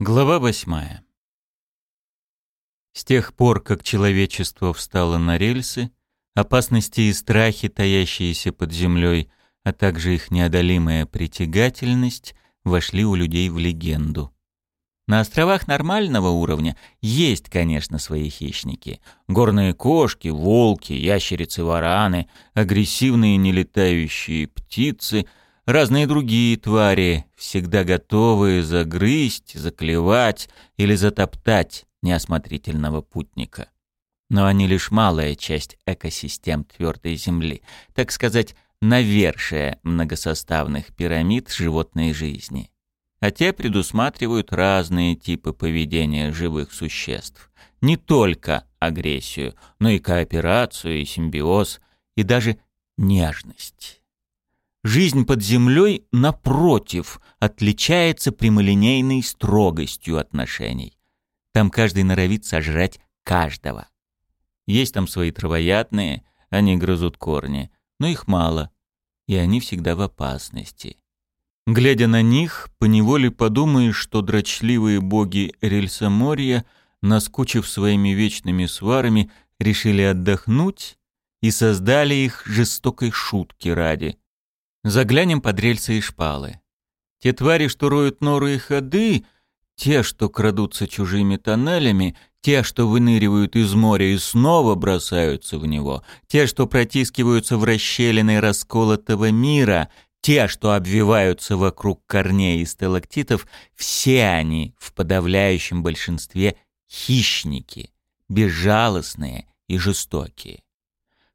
Глава восьмая. С тех пор, как человечество встало на рельсы, опасности и страхи, таящиеся под землей, а также их неодолимая притягательность, вошли у людей в легенду. На островах нормального уровня есть, конечно, свои хищники. Горные кошки, волки, ящерицы-вараны, агрессивные нелетающие птицы — разные другие твари, всегда готовые загрызть, заклевать или затоптать неосмотрительного путника. Но они лишь малая часть экосистем твердой Земли, так сказать, навершие многосоставных пирамид животной жизни. А те предусматривают разные типы поведения живых существ. Не только агрессию, но и кооперацию, и симбиоз, и даже нежность. Жизнь под землей, напротив, отличается прямолинейной строгостью отношений. Там каждый норовит сожрать каждого. Есть там свои травоядные, они грызут корни, но их мало, и они всегда в опасности. Глядя на них, поневоле подумаешь, что дрочливые боги Рельсоморья, наскучив своими вечными сварами, решили отдохнуть и создали их жестокой шутки ради — Заглянем под рельсы и шпалы. Те твари, что роют норы и ходы, те, что крадутся чужими тоннелями, те, что выныривают из моря и снова бросаются в него, те, что протискиваются в расщелины расколотого мира, те, что обвиваются вокруг корней и сталактитов, все они в подавляющем большинстве хищники, безжалостные и жестокие.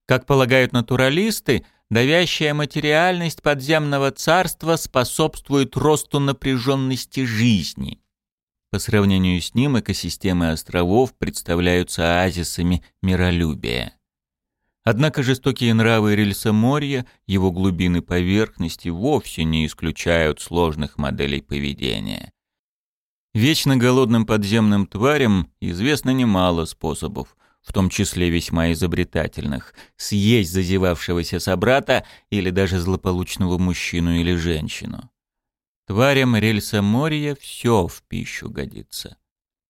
Как полагают натуралисты, Давящая материальность подземного царства способствует росту напряженности жизни. По сравнению с ним экосистемы островов представляются оазисами миролюбия. Однако жестокие нравы рельсоморья, его глубины поверхности вовсе не исключают сложных моделей поведения. Вечно голодным подземным тварям известно немало способов – в том числе весьма изобретательных, съесть зазевавшегося собрата или даже злополучного мужчину или женщину. Тварям рельса моря все в пищу годится.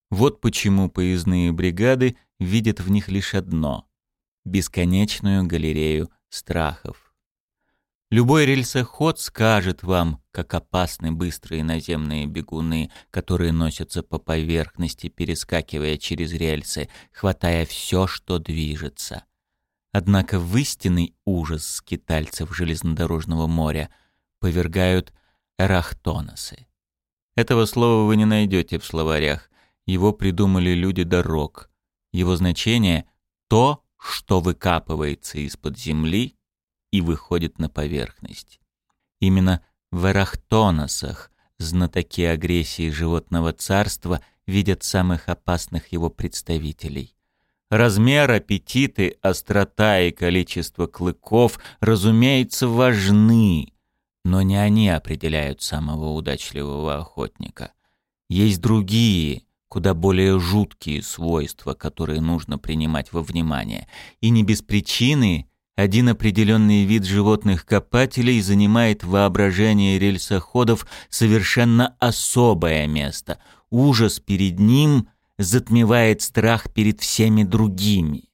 Вот почему поездные бригады видят в них лишь одно — бесконечную галерею страхов. Любой рельсоход скажет вам, как опасны быстрые наземные бегуны, которые носятся по поверхности, перескакивая через рельсы, хватая все, что движется. Однако в истинный ужас скитальцев железнодорожного моря повергают эрахтоносы. Этого слова вы не найдете в словарях. Его придумали люди дорог. Его значение — то, что выкапывается из-под земли — и выходит на поверхность. Именно в Эрахтоносах знатоки агрессии животного царства видят самых опасных его представителей. Размер, аппетиты, острота и количество клыков, разумеется, важны, но не они определяют самого удачливого охотника. Есть другие, куда более жуткие свойства, которые нужно принимать во внимание, и не без причины один определенный вид животных копателей занимает в воображении рельсоходов совершенно особое место. Ужас перед ним затмевает страх перед всеми другими.